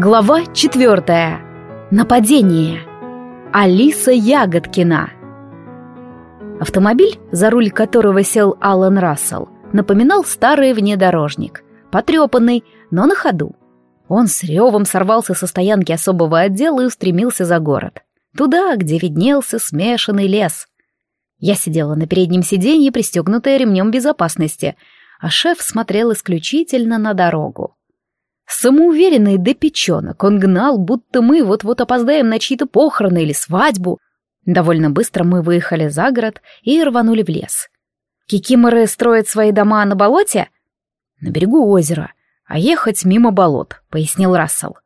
Глава 4. Нападение. Алиса Ягодкина. Автомобиль, за руль которого сел Алан Рассел, напоминал старый внедорожник, потрепанный, но на ходу. Он с ревом сорвался со стоянки особого отдела и устремился за город. Туда, где виднелся смешанный лес. Я сидела на переднем сиденье, пристегнутая ремнем безопасности, а шеф смотрел исключительно на дорогу. Самоуверенный до печенок, он гнал, будто мы вот-вот опоздаем на чьи-то похороны или свадьбу. Довольно быстро мы выехали за город и рванули в лес. Кикиморы строят свои дома на болоте? На берегу озера, а ехать мимо болот, пояснил Рассел.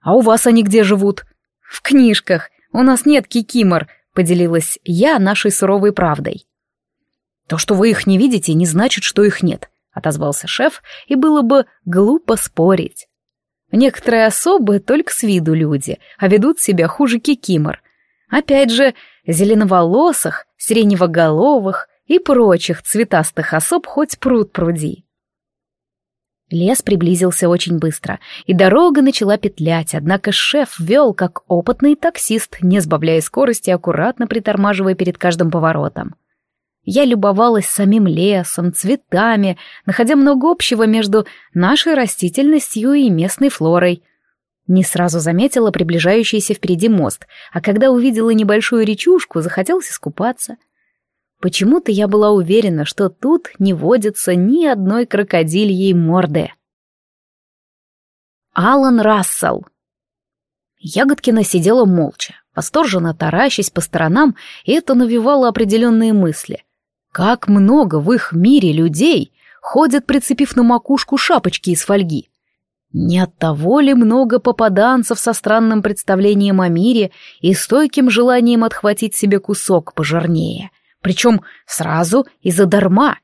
А у вас они где живут? В книжках. У нас нет кикимор, поделилась я нашей суровой правдой. То, что вы их не видите, не значит, что их нет отозвался шеф, и было бы глупо спорить. Некоторые особы только с виду люди, а ведут себя хуже кикимор. Опять же, зеленоволосых, сиреневоголовых и прочих цветастых особ хоть пруд пруди. Лес приблизился очень быстро, и дорога начала петлять, однако шеф вел как опытный таксист, не сбавляя скорости, аккуратно притормаживая перед каждым поворотом. Я любовалась самим лесом, цветами, находя много общего между нашей растительностью и местной флорой. Не сразу заметила приближающийся впереди мост, а когда увидела небольшую речушку, захотелось искупаться. Почему-то я была уверена, что тут не водится ни одной крокодильей морды. Алан Рассел Ягодкина сидела молча, восторженно таращась по сторонам, и это навевало определенные мысли. Как много в их мире людей ходят, прицепив на макушку шапочки из фольги. Не от того ли много попаданцев со странным представлением о мире и стойким желанием отхватить себе кусок пожирнее, причем сразу и задарма?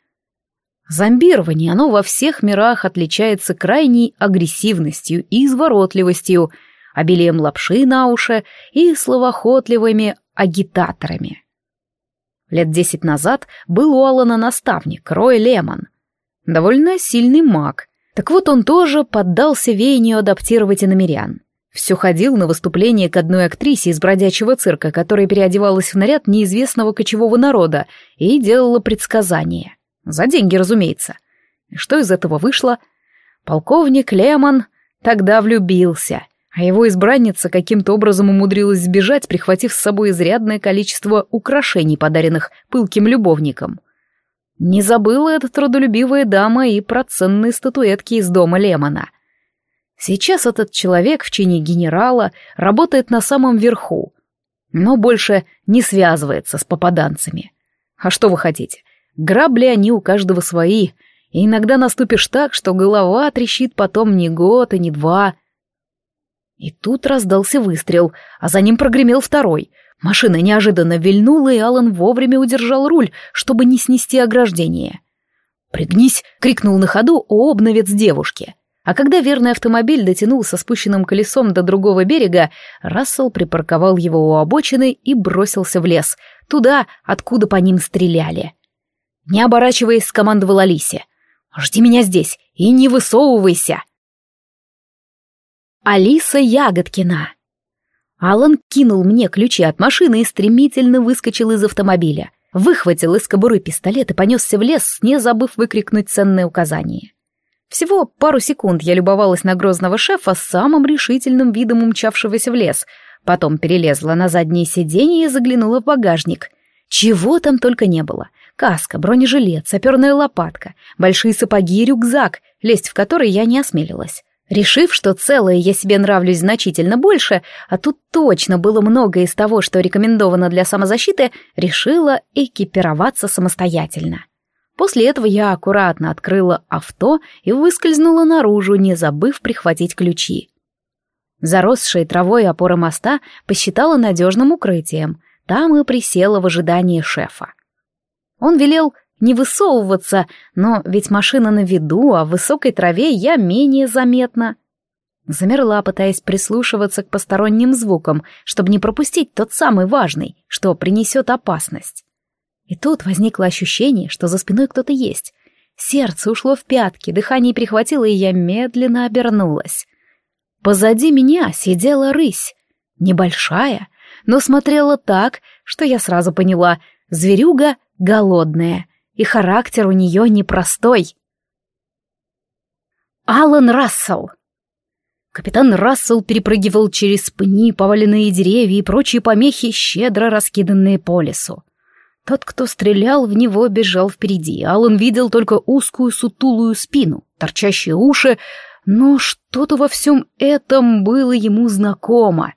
Зомбирование, оно во всех мирах отличается крайней агрессивностью и изворотливостью, обилием лапши на уши и словоохотливыми агитаторами. Лет десять назад был у Алана наставник, Рой Лемон. Довольно сильный маг. Так вот он тоже поддался веянию адаптировать иномерян. Все ходил на выступление к одной актрисе из бродячего цирка, которая переодевалась в наряд неизвестного кочевого народа и делала предсказания. За деньги, разумеется. И что из этого вышло? Полковник Лемон тогда влюбился — а его избранница каким-то образом умудрилась сбежать, прихватив с собой изрядное количество украшений, подаренных пылким любовникам. Не забыла эта трудолюбивая дама и про ценные статуэтки из дома Лемона. Сейчас этот человек в чине генерала работает на самом верху, но больше не связывается с попаданцами. А что вы хотите? Грабли они у каждого свои, и иногда наступишь так, что голова трещит потом не год и не два — и тут раздался выстрел, а за ним прогремел второй. Машина неожиданно вильнула, и Алан вовремя удержал руль, чтобы не снести ограждение. «Пригнись!» — крикнул на ходу обновец девушки. А когда верный автомобиль дотянул со спущенным колесом до другого берега, Рассел припарковал его у обочины и бросился в лес, туда, откуда по ним стреляли. Не оборачиваясь, скомандовала Алисе. «Жди меня здесь и не высовывайся!» Алиса Ягодкина. Алан кинул мне ключи от машины и стремительно выскочил из автомобиля. Выхватил из кобуры пистолет и понесся в лес, не забыв выкрикнуть ценные указания. Всего пару секунд я любовалась на грозного шефа с самым решительным видом умчавшегося в лес. Потом перелезла на заднее сиденье и заглянула в багажник. Чего там только не было. Каска, бронежилет, саперная лопатка, большие сапоги и рюкзак, лезть в который я не осмелилась решив, что целое я себе нравлюсь значительно больше, а тут точно было многое из того, что рекомендовано для самозащиты, решила экипироваться самостоятельно. После этого я аккуратно открыла авто и выскользнула наружу, не забыв прихватить ключи. Заросшие травой опоры моста посчитала надежным укрытием, там и присела в ожидании шефа. Он велел не высовываться, но ведь машина на виду, а в высокой траве я менее заметна. Замерла, пытаясь прислушиваться к посторонним звукам, чтобы не пропустить тот самый важный, что принесет опасность. И тут возникло ощущение, что за спиной кто-то есть. Сердце ушло в пятки, дыхание прихватило, и я медленно обернулась. Позади меня сидела рысь, небольшая, но смотрела так, что я сразу поняла, зверюга голодная — и характер у нее непростой. Алан Рассел Капитан Рассел перепрыгивал через пни, поваленные деревья и прочие помехи, щедро раскиданные по лесу. Тот, кто стрелял в него, бежал впереди. Алан видел только узкую сутулую спину, торчащие уши, но что-то во всем этом было ему знакомо.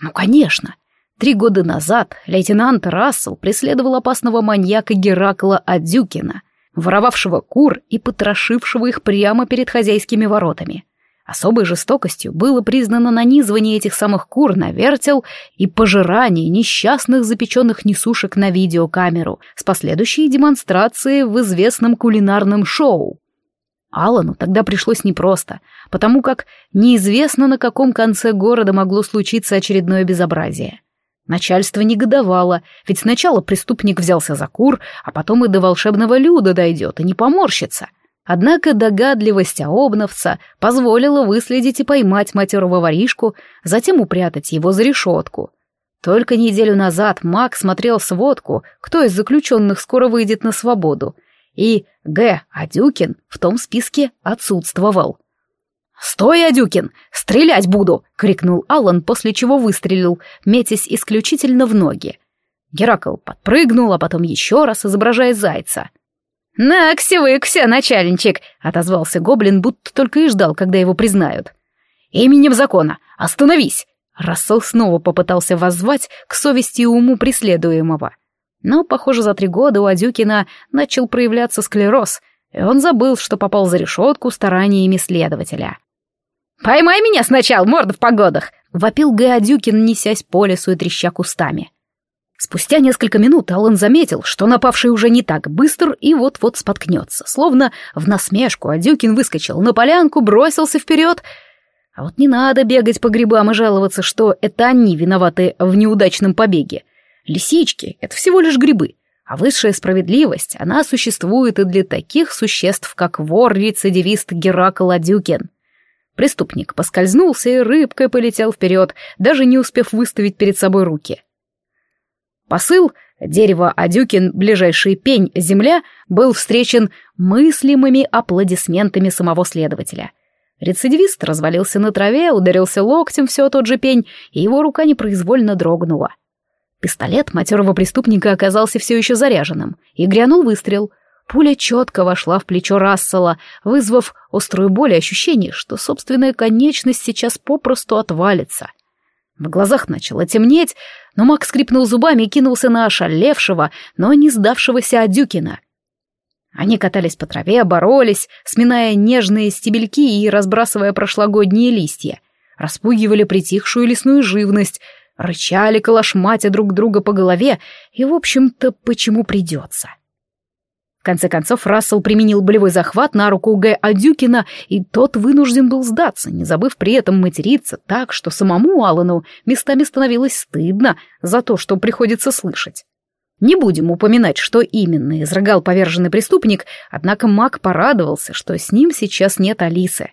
Ну, конечно, Три года назад лейтенант Рассел преследовал опасного маньяка Геракла Адзюкина, воровавшего кур и потрошившего их прямо перед хозяйскими воротами. Особой жестокостью было признано нанизывание этих самых кур на вертел и пожирание несчастных запеченных несушек на видеокамеру с последующей демонстрацией в известном кулинарном шоу. Алану тогда пришлось непросто, потому как неизвестно, на каком конце города могло случиться очередное безобразие. Начальство негодовало, ведь сначала преступник взялся за кур, а потом и до волшебного люда дойдет и не поморщится. Однако догадливость обновца позволила выследить и поймать матерого воришку, затем упрятать его за решетку. Только неделю назад Мак смотрел сводку, кто из заключенных скоро выйдет на свободу, и Г. Адюкин в том списке отсутствовал. «Стой, Адюкин! Стрелять буду!» — крикнул Аллан, после чего выстрелил, метясь исключительно в ноги. Геракл подпрыгнул, а потом еще раз изображая зайца. «Наксивыкся, начальничек!» — отозвался гоблин, будто только и ждал, когда его признают. «Именем закона! Остановись!» Рассел снова попытался воззвать к совести и уму преследуемого. Но, похоже, за три года у Адюкина начал проявляться склероз, и он забыл, что попал за решетку стараниями следователя. «Поймай меня сначала, морда в погодах!» — вопил Гадюкин, несясь по лесу и треща кустами. Спустя несколько минут Аллан заметил, что напавший уже не так быстр и вот-вот споткнется. Словно в насмешку Адюкин выскочил на полянку, бросился вперед. А вот не надо бегать по грибам и жаловаться, что это они виноваты в неудачном побеге. Лисички — это всего лишь грибы. А высшая справедливость, она существует и для таких существ, как вор-рецидивист Геракл Адюкин. Преступник поскользнулся и рыбкой полетел вперед, даже не успев выставить перед собой руки. Посыл «Дерево, Адюкин, ближайший пень, земля» был встречен мыслимыми аплодисментами самого следователя. Рецидивист развалился на траве, ударился локтем все тот же пень, и его рука непроизвольно дрогнула. Пистолет матерого преступника оказался все еще заряженным, и грянул выстрел — Пуля четко вошла в плечо Рассела, вызвав острую боль и ощущение, что собственная конечность сейчас попросту отвалится. В глазах начало темнеть, но Мак скрипнул зубами и кинулся на ошалевшего, но не сдавшегося Адюкина. Они катались по траве, боролись, сминая нежные стебельки и разбрасывая прошлогодние листья, распугивали притихшую лесную живность, рычали калашматя друг друга по голове и, в общем-то, почему придется. — конце концов, Рассел применил болевой захват на руку Г. Адюкина, и тот вынужден был сдаться, не забыв при этом материться так, что самому Алану местами становилось стыдно за то, что приходится слышать. Не будем упоминать, что именно изрыгал поверженный преступник, однако Мак порадовался, что с ним сейчас нет Алисы.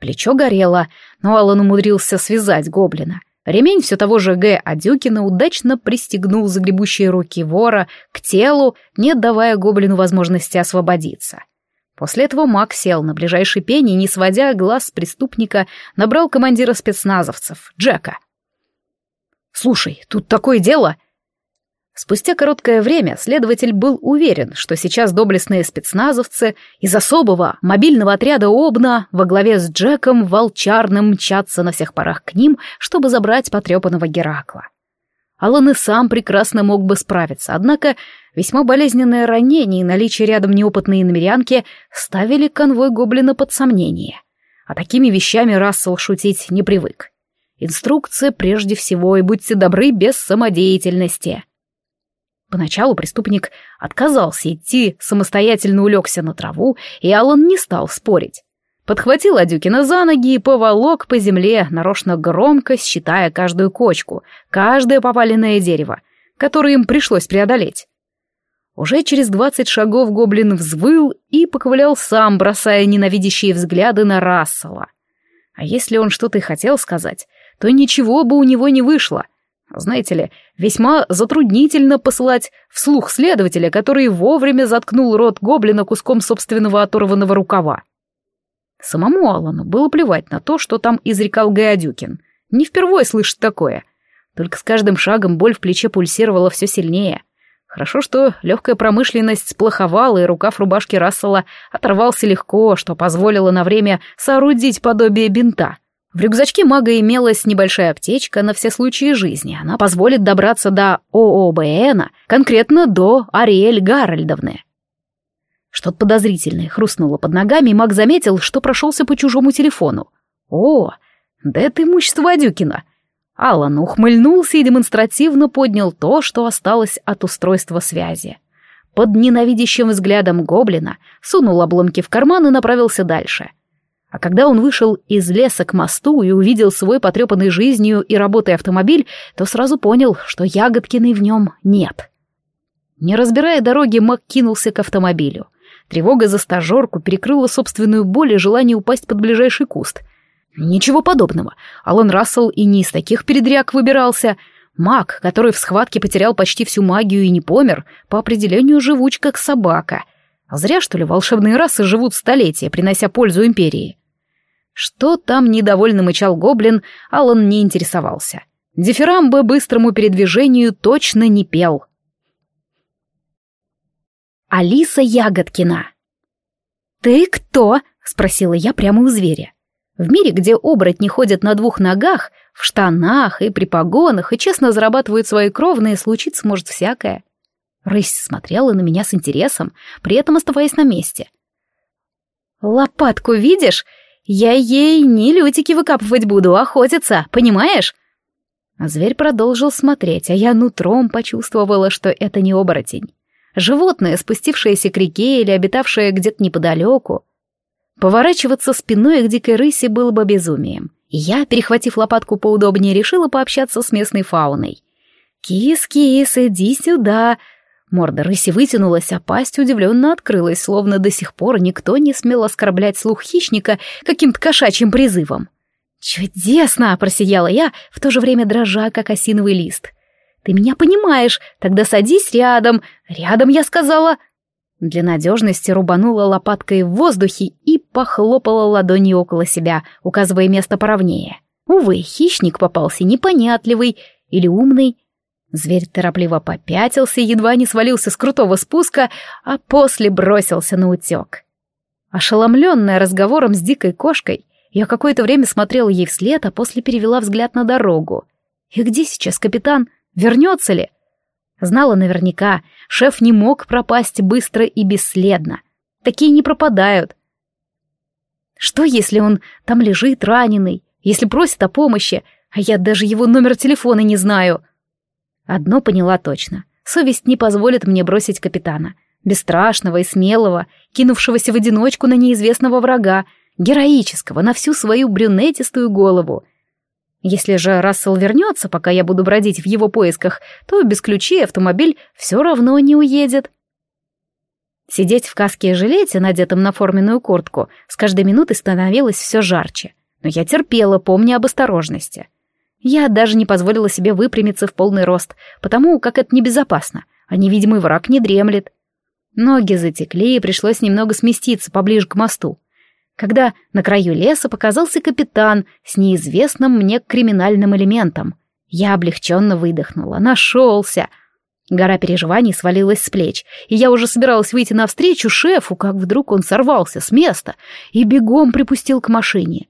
Плечо горело, но Алан умудрился связать гоблина — Ремень все того же Г. Адюкина удачно пристегнул загребущие руки вора к телу, не давая гоблину возможности освободиться. После этого маг сел на ближайший пень и, не сводя глаз с преступника, набрал командира спецназовцев, Джека. «Слушай, тут такое дело!» Спустя короткое время следователь был уверен, что сейчас доблестные спецназовцы из особого мобильного отряда ОБНА во главе с Джеком Волчарным мчатся на всех парах к ним, чтобы забрать потрепанного Геракла. Алан и сам прекрасно мог бы справиться, однако весьма болезненное ранение и наличие рядом неопытной намерянки ставили конвой гоблина под сомнение. А такими вещами Рассел шутить не привык. Инструкция прежде всего и будьте добры без самодеятельности. Поначалу преступник отказался идти, самостоятельно улегся на траву, и Аллан не стал спорить. Подхватил Адюкина за ноги и поволок по земле, нарочно громко считая каждую кочку, каждое поваленное дерево, которое им пришлось преодолеть. Уже через двадцать шагов гоблин взвыл и поковылял сам, бросая ненавидящие взгляды на Рассела. А если он что-то и хотел сказать, то ничего бы у него не вышло — знаете ли, весьма затруднительно посылать вслух следователя, который вовремя заткнул рот гоблина куском собственного оторванного рукава. Самому Аллану было плевать на то, что там изрекал Гаядюкин. Не впервой слышит такое. Только с каждым шагом боль в плече пульсировала все сильнее. Хорошо, что легкая промышленность сплоховала, и рукав рубашки Рассела оторвался легко, что позволило на время соорудить подобие бинта — в рюкзачке мага имелась небольшая аптечка на все случаи жизни. Она позволит добраться до ООБН, а конкретно до Ариэль Гарольдовны. Что-то подозрительное хрустнуло под ногами, и маг заметил, что прошелся по чужому телефону. «О, да это имущество Адюкина!» Алан ухмыльнулся и демонстративно поднял то, что осталось от устройства связи. Под ненавидящим взглядом гоблина сунул обломки в карман и направился дальше — а когда он вышел из леса к мосту и увидел свой потрепанный жизнью и работой автомобиль, то сразу понял, что Ягодкиной в нем нет. Не разбирая дороги, Мак кинулся к автомобилю. Тревога за стажерку перекрыла собственную боль и желание упасть под ближайший куст. Ничего подобного. Алан Рассел и не из таких передряг выбирался. Мак, который в схватке потерял почти всю магию и не помер, по определению живуч как собака. А зря, что ли, волшебные расы живут столетия, принося пользу империи. Что там недовольно мычал гоблин, Алан не интересовался. Дифирамбы быстрому передвижению точно не пел. Алиса Ягодкина «Ты кто?» — спросила я прямо у зверя. В мире, где оборотни ходят на двух ногах, в штанах и при погонах, и честно зарабатывают свои кровные, случится может всякое. Рысь смотрела на меня с интересом, при этом оставаясь на месте. «Лопатку видишь?» Я ей не лютики выкапывать буду, охотиться, понимаешь?» а Зверь продолжил смотреть, а я нутром почувствовала, что это не оборотень. Животное, спустившееся к реке или обитавшее где-то неподалеку. Поворачиваться спиной к дикой рысе было бы безумием. Я, перехватив лопатку поудобнее, решила пообщаться с местной фауной. «Кис-кис, иди сюда!» Морда рыси вытянулась, а пасть удивленно открылась, словно до сих пор никто не смел оскорблять слух хищника каким-то кошачьим призывом. «Чудесно!» — просияла я, в то же время дрожа, как осиновый лист. «Ты меня понимаешь, тогда садись рядом. Рядом, я сказала!» Для надежности рубанула лопаткой в воздухе и похлопала ладонью около себя, указывая место поровнее. Увы, хищник попался непонятливый или умный, Зверь торопливо попятился и едва не свалился с крутого спуска, а после бросился на утек. Ошеломленная разговором с дикой кошкой, я какое-то время смотрела ей вслед, а после перевела взгляд на дорогу. И где сейчас капитан? Вернется ли? Знала наверняка, шеф не мог пропасть быстро и бесследно. Такие не пропадают. Что, если он там лежит раненый, если просит о помощи, а я даже его номер телефона не знаю?» Одно поняла точно. Совесть не позволит мне бросить капитана. Бесстрашного и смелого, кинувшегося в одиночку на неизвестного врага, героического на всю свою брюнетистую голову. Если же Рассел вернется, пока я буду бродить в его поисках, то без ключей автомобиль все равно не уедет. Сидеть в каске и жилете, надетом на форменную куртку, с каждой минутой становилось все жарче. Но я терпела, помня об осторожности. Я даже не позволила себе выпрямиться в полный рост, потому как это небезопасно, а невидимый враг не дремлет. Ноги затекли, и пришлось немного сместиться поближе к мосту. Когда на краю леса показался капитан с неизвестным мне криминальным элементом. Я облегченно выдохнула. Нашелся! Гора переживаний свалилась с плеч, и я уже собиралась выйти навстречу шефу, как вдруг он сорвался с места и бегом припустил к машине.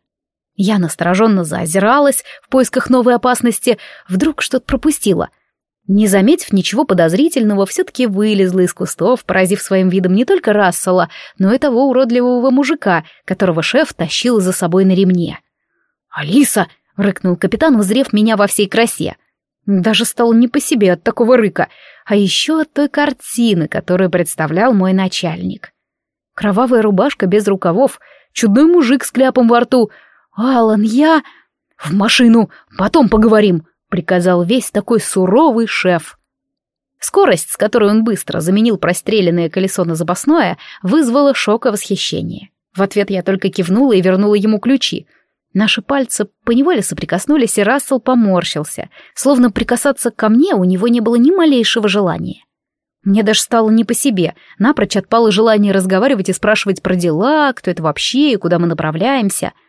Я настороженно заозиралась в поисках новой опасности, вдруг что-то пропустила. Не заметив ничего подозрительного, все-таки вылезла из кустов, поразив своим видом не только Рассела, но и того уродливого мужика, которого шеф тащил за собой на ремне. «Алиса!» — рыкнул капитан, узрев меня во всей красе. Даже стал не по себе от такого рыка, а еще от той картины, которую представлял мой начальник. Кровавая рубашка без рукавов, чудной мужик с кляпом во рту — «Алан, я...» «В машину! Потом поговорим!» — приказал весь такой суровый шеф. Скорость, с которой он быстро заменил простреленное колесо на запасное, вызвала шок и восхищение. В ответ я только кивнула и вернула ему ключи. Наши пальцы поневоле соприкоснулись, и Рассел поморщился, словно прикасаться ко мне у него не было ни малейшего желания. Мне даже стало не по себе, напрочь отпало желание разговаривать и спрашивать про дела, кто это вообще и куда мы направляемся —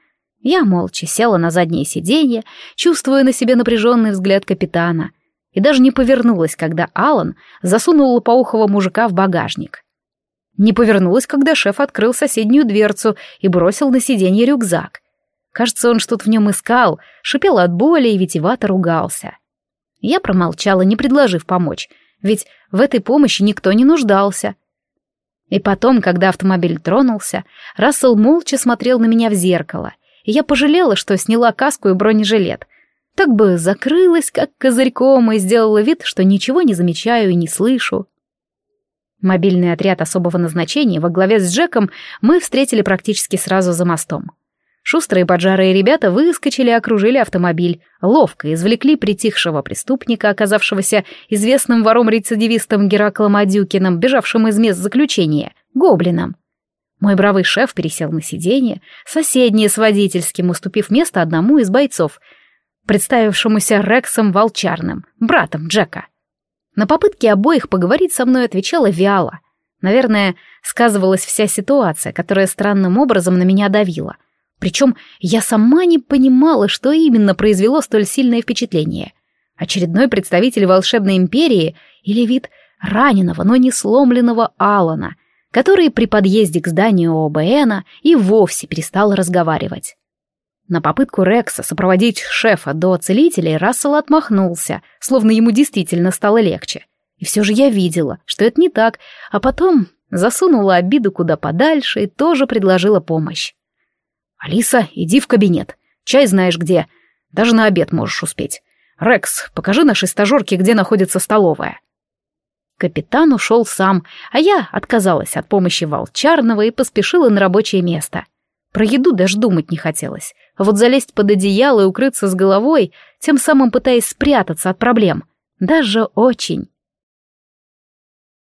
я молча села на заднее сиденье, чувствуя на себе напряженный взгляд капитана, и даже не повернулась, когда Алан засунул лопоухого мужика в багажник. Не повернулась, когда шеф открыл соседнюю дверцу и бросил на сиденье рюкзак. Кажется, он что-то в нем искал, шипел от боли и витивато ругался. Я промолчала, не предложив помочь, ведь в этой помощи никто не нуждался. И потом, когда автомобиль тронулся, Рассел молча смотрел на меня в зеркало — я пожалела, что сняла каску и бронежилет. Так бы закрылась, как козырьком, и сделала вид, что ничего не замечаю и не слышу. Мобильный отряд особого назначения во главе с Джеком мы встретили практически сразу за мостом. Шустрые поджарые ребята выскочили и окружили автомобиль, ловко извлекли притихшего преступника, оказавшегося известным вором-рецидивистом Гераклом Адюкиным, бежавшим из мест заключения, гоблином. Мой бравый шеф пересел на сиденье, соседнее с водительским, уступив место одному из бойцов, представившемуся Рексом Волчарным, братом Джека. На попытки обоих поговорить со мной отвечала вяло. Наверное, сказывалась вся ситуация, которая странным образом на меня давила. Причем я сама не понимала, что именно произвело столь сильное впечатление. Очередной представитель волшебной империи или вид раненого, но не сломленного Алана — который при подъезде к зданию ОБНа и вовсе перестал разговаривать. На попытку Рекса сопроводить шефа до целителей Рассел отмахнулся, словно ему действительно стало легче. И все же я видела, что это не так, а потом засунула обиду куда подальше и тоже предложила помощь. «Алиса, иди в кабинет. Чай знаешь где. Даже на обед можешь успеть. Рекс, покажи нашей стажерке, где находится столовая. Капитан ушел сам, а я отказалась от помощи Волчарного и поспешила на рабочее место. Про еду даже думать не хотелось. А вот залезть под одеяло и укрыться с головой, тем самым пытаясь спрятаться от проблем. Даже очень.